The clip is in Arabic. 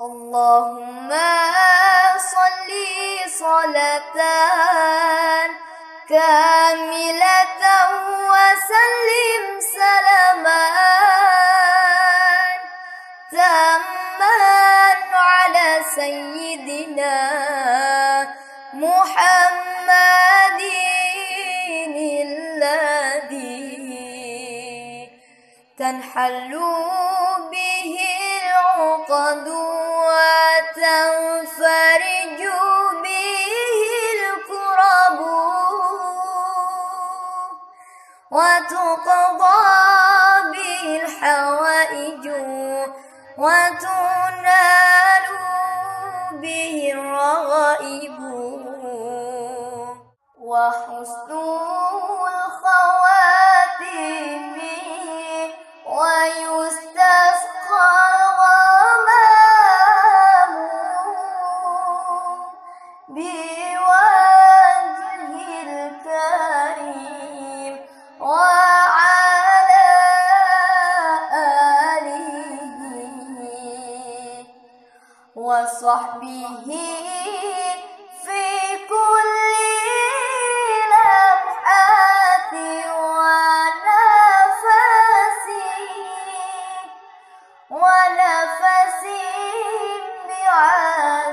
اللهم صل صلاة كاملة وسلم سلاما تاما على سيدنا محمد الذي تنحل به العقد وتقضى به الحوائج وتنال به الرغائب. وحسن وصحبه في كل لمحات ونفسي ونفسي بعاد